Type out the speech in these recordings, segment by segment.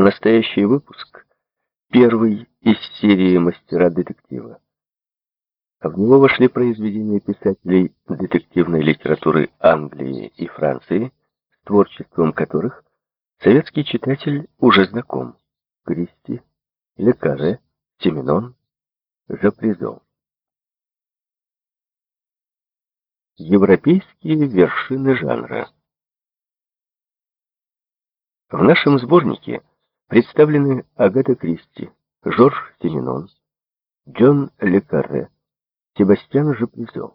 Настоящий выпуск — первый из серии «Мастера детектива». В него вошли произведения писателей детективной литературы Англии и Франции, с творчеством которых советский читатель уже знаком. Кристи, Лекаре, Семенон, Жапризо. Европейские вершины жанра. В нашем сборнике представлены Агата Кристи, Жорж Семенон, Джон Лекарре, Себастьян Жапризо.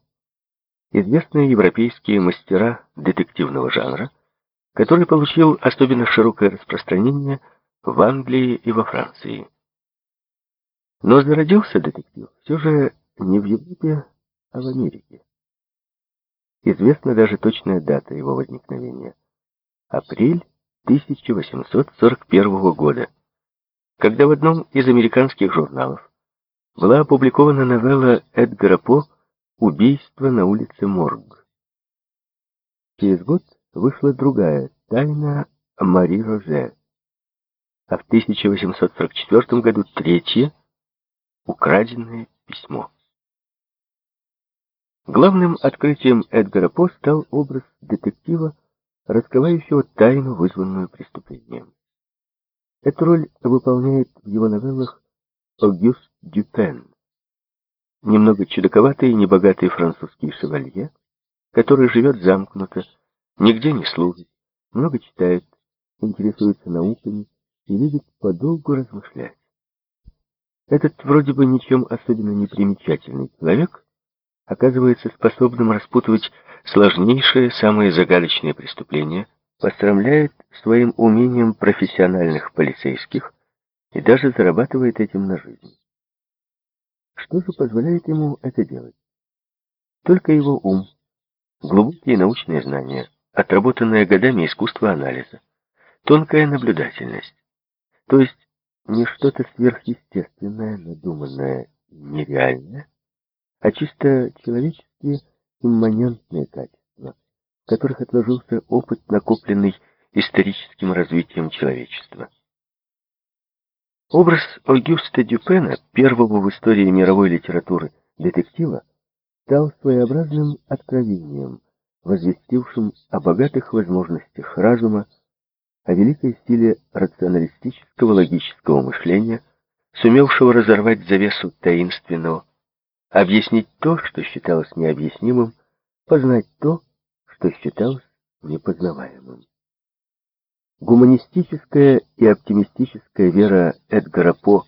Известные европейские мастера детективного жанра, который получил особенно широкое распространение в Англии и во Франции. Но зародился детектив все же не в Европе, а в Америке. Известна даже точная дата его возникновения. Апрель 1841 года, когда в одном из американских журналов была опубликована новелла Эдгара По «Убийство на улице Морг». Через год вышла другая «Тайна Мари Розе», а в 1844 году третье «Украденное письмо». Главным открытием Эдгара По стал образ детектива, раскрывающего тайну, вызванную преступлением. Эту роль выполняет в его новеллах Огюст Дюпен, немного чудаковатый и небогатый французский шевалье, который живет замкнуто, нигде не служит, много читает, интересуется науками и любит подолгу размышлять. Этот вроде бы ничем особенно не примечательный человек оказывается способным распутывать сложнейшие, самые загадочные преступления, пострамляет своим умением профессиональных полицейских и даже зарабатывает этим на жизнь. Что же позволяет ему это делать? Только его ум, глубокие научные знания, отработанное годами искусство анализа, тонкая наблюдательность, то есть не что-то сверхъестественное, надуманное, нереальное, а чисто человеческие имманентные качества, в которых отложился опыт, накопленный историческим развитием человечества. Образ Огюста Дюпена, первого в истории мировой литературы детектива, стал своеобразным откровением, возвестившим о богатых возможностях разума, о великой силе рационалистического логического мышления, сумевшего разорвать завесу таинственного, объяснить то, что считалось необъяснимым, познать то, что считалось непознаваемым. Гуманистическая и оптимистическая вера Эдгара По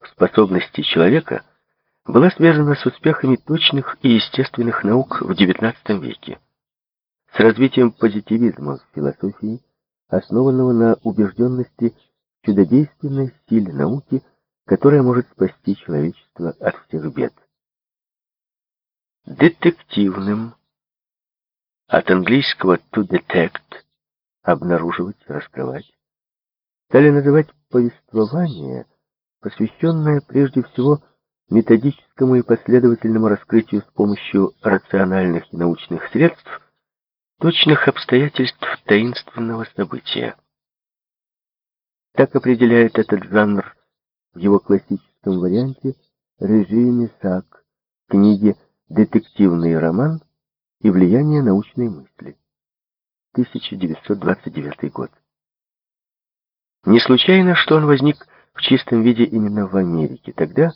в способности человека была связана с успехами точных и естественных наук в XIX веке, с развитием позитивизма в философии, основанного на убежденности чудодейственной силе науки, которая может спасти человечество от всех бед детективным, от английского to detect, обнаруживать, раскрывать, стали называть повествование, посвященное прежде всего методическому и последовательному раскрытию с помощью рациональных и научных средств точных обстоятельств таинственного события. Так определяет этот жанр в его классическом варианте режиме Сак, книги Детективный роман и влияние научной мысли. 1929 год. Не случайно, что он возник в чистом виде именно в Америке, тогда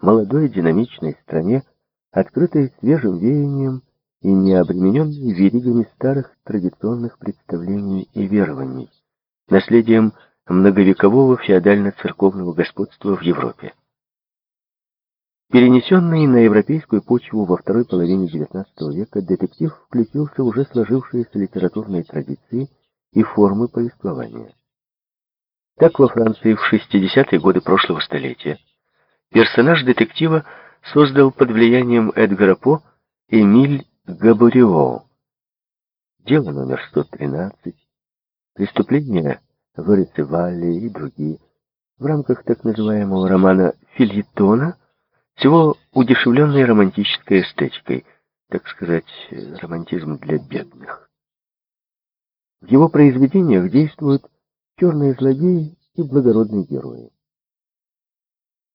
молодой динамичной стране, открытой свежим веянием и не обремененной веригами старых традиционных представлений и верований, наследием многовекового феодально-церковного господства в Европе. Перенесенный на европейскую почву во второй половине XIX века, детектив включился в уже сложившиеся литературные традиции и формы повествования. Так во Франции в 60-е годы прошлого столетия персонаж детектива создал под влиянием Эдгара По Эмиль Габорио. Дело номер 113, преступления в Эрицевале и другие. В рамках так называемого романа «Фильетона» всего удешевленной романтической эстетикой, так сказать, романтизм для бедных. В его произведениях действуют черные злодеи и благородные герои.